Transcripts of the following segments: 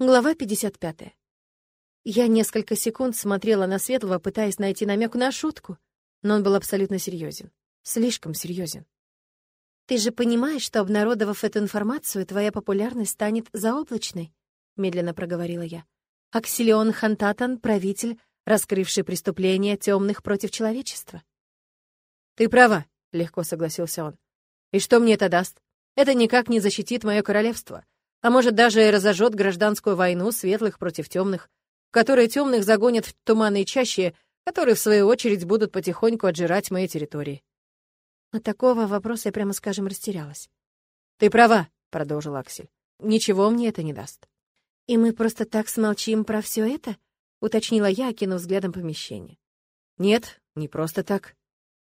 Глава 55. Я несколько секунд смотрела на Светлого, пытаясь найти намек на шутку, но он был абсолютно серьезен. Слишком серьезен. «Ты же понимаешь, что, обнародовав эту информацию, твоя популярность станет заоблачной?» — медленно проговорила я. «Аксилион Хантатан — правитель, раскрывший преступления темных против человечества». «Ты права», — легко согласился он. «И что мне это даст? Это никак не защитит мое королевство а может даже и разожжет гражданскую войну светлых против темных, в которой темных загонят в туманные чащи, которые, в свою очередь, будут потихоньку отжирать мои территории. От такого вопроса я, прямо скажем, растерялась. «Ты права», — продолжил Аксель. «Ничего мне это не даст». «И мы просто так смолчим про все это?» — уточнила я, окинув взглядом помещение. «Нет, не просто так».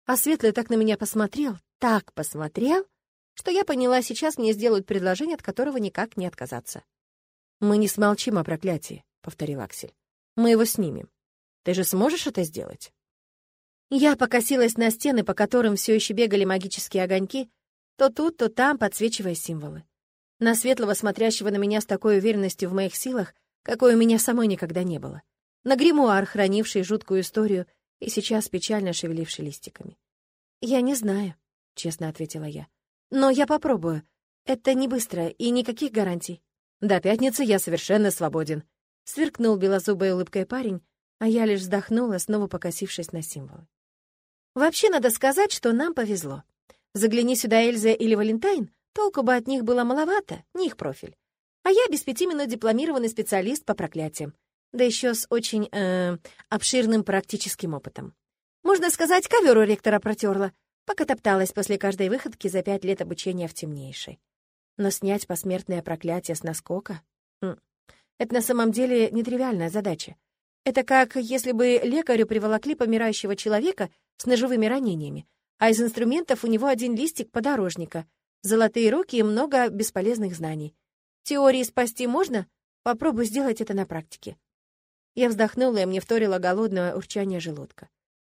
А Светлый так на меня посмотрел, так посмотрел, что я поняла, сейчас мне сделают предложение, от которого никак не отказаться. «Мы не смолчим о проклятии», — повторил Аксель. «Мы его снимем. Ты же сможешь это сделать?» Я покосилась на стены, по которым все еще бегали магические огоньки, то тут, то там, подсвечивая символы. На светлого, смотрящего на меня с такой уверенностью в моих силах, какой у меня самой никогда не было. На гримуар, хранивший жуткую историю и сейчас печально шевеливший листиками. «Я не знаю», — честно ответила я. Но я попробую. Это не быстро и никаких гарантий. До пятницы я совершенно свободен. Сверкнул белозубой улыбкой парень, а я лишь вздохнула, снова покосившись на символы. Вообще, надо сказать, что нам повезло. Загляни сюда Эльза или Валентайн, толку бы от них было маловато, не их профиль. А я без пяти минут дипломированный специалист по проклятиям, да еще с очень э, обширным практическим опытом. Можно сказать, ковер у ректора протерла, пока топталась после каждой выходки за пять лет обучения в темнейшей. Но снять посмертное проклятие с наскока? Хм. Это на самом деле нетривиальная задача. Это как если бы лекарю приволокли помирающего человека с ножевыми ранениями, а из инструментов у него один листик подорожника, золотые руки и много бесполезных знаний. Теории спасти можно? Попробуй сделать это на практике. Я вздохнула, и мне вторило голодное урчание желудка.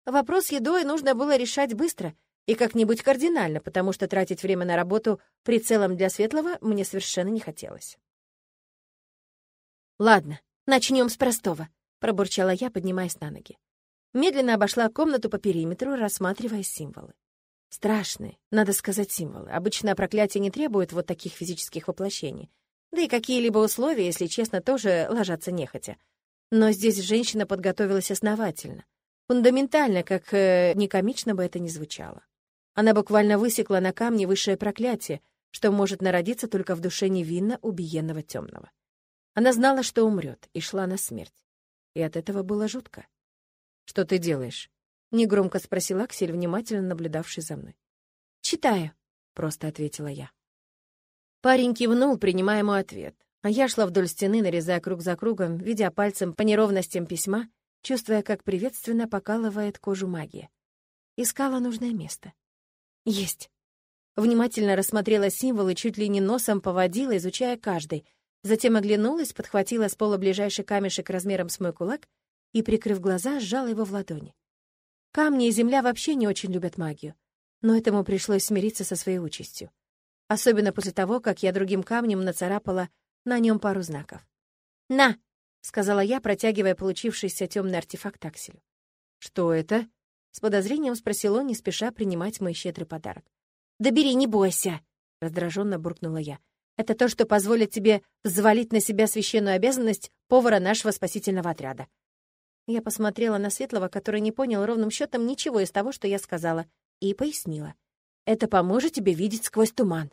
Вопрос с едой нужно было решать быстро — и как-нибудь кардинально, потому что тратить время на работу прицелом для светлого мне совершенно не хотелось. «Ладно, начнем с простого», — пробурчала я, поднимаясь на ноги. Медленно обошла комнату по периметру, рассматривая символы. Страшные, надо сказать, символы. Обычно проклятие не требует вот таких физических воплощений. Да и какие-либо условия, если честно, тоже ложатся нехотя. Но здесь женщина подготовилась основательно. Фундаментально, как э, некомично бы это ни звучало. Она буквально высекла на камне высшее проклятие, что может народиться только в душе невинно убиенного темного. Она знала, что умрет, и шла на смерть. И от этого было жутко. «Что ты делаешь?» — негромко спросил Аксель, внимательно наблюдавший за мной. «Читаю», — просто ответила я. Парень кивнул, принимая мой ответ, а я шла вдоль стены, нарезая круг за кругом, видя пальцем по неровностям письма, чувствуя, как приветственно покалывает кожу магия. Искала нужное место. Есть. Внимательно рассмотрела символы, чуть ли не носом поводила, изучая каждый. Затем оглянулась, подхватила с пола ближайший камешек размером с мой кулак и, прикрыв глаза, сжала его в ладони. Камни и земля вообще не очень любят магию, но этому пришлось смириться со своей участью. Особенно после того, как я другим камнем нацарапала на нем пару знаков. «На!» — сказала я, протягивая получившийся темный артефакт Акселю. «Что это?» С подозрением спросил он, не спеша принимать мой щедрый подарок. «Да бери, не бойся!» — раздраженно буркнула я. «Это то, что позволит тебе взвалить на себя священную обязанность повара нашего спасительного отряда». Я посмотрела на Светлого, который не понял ровным счетом ничего из того, что я сказала, и пояснила. «Это поможет тебе видеть сквозь туман».